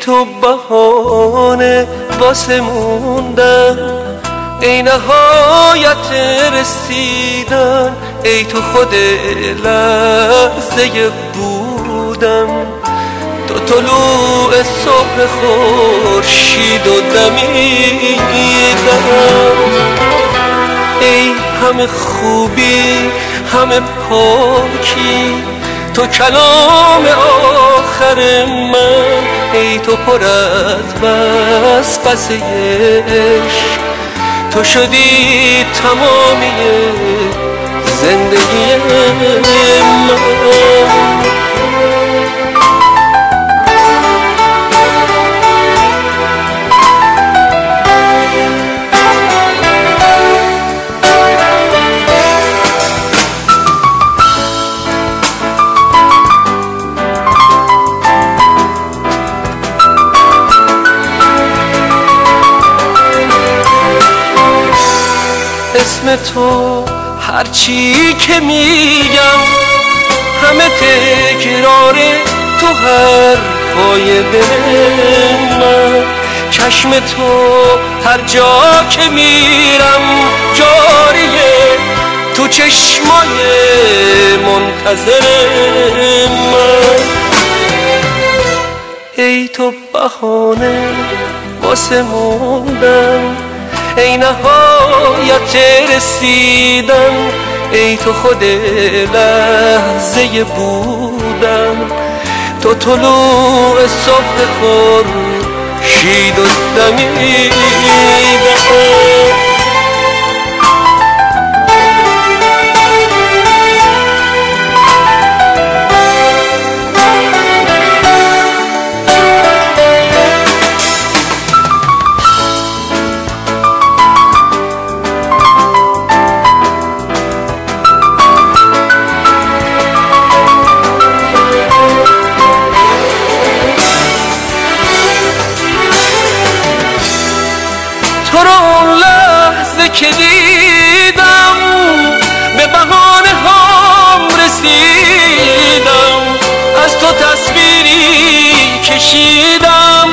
تو بهانه واسه موندن. ای نهایت رسیدن. ای تو خود لحظه بودن. تو طلوع صبح خورشید و دمیدن ای همه خوبی همه پاکی. تو کلام آخر من ای تو پر از وسوسه عشق. تو شدی تمامی زندگی من. تو هرچی که میگم همه تکرار تو حرفای دل من چشم تو هر جا که میرم جاریه تو چشمای منتظر من ای تو بهانه واسه موندن ای نهایت رسیدن؟ ای تو خود لحظه بودن. تو طلوع صبح خورشید و دمیدن تو رو لحظه که دیدم به بهانه هام رسیدم. از تو تصویری کشیدم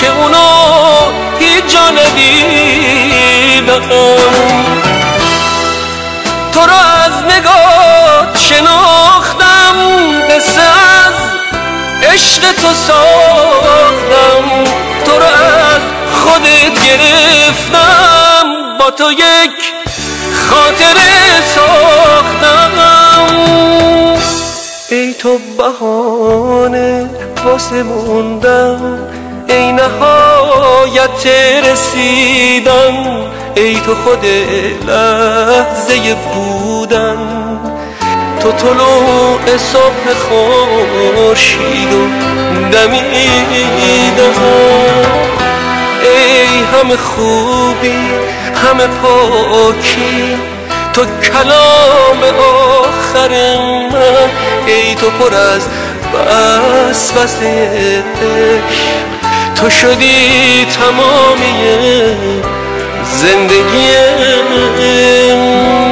که اونو هیچ جا ندیدم. تو رو از نگات شناختم قصه از عشق تو از خودت گرفتم با تو یک خاطره ساختم. ای تو بهانه واسه موندن ای نهایت رسیدن ای تو خود لحظه بودن تو طلوع صبح خورشید و دمیدن ای همه خوبی همه پاکی. تو کلام آخر من ای تو پر از وسوسه عشق. تو شدی تمامی زندگی من.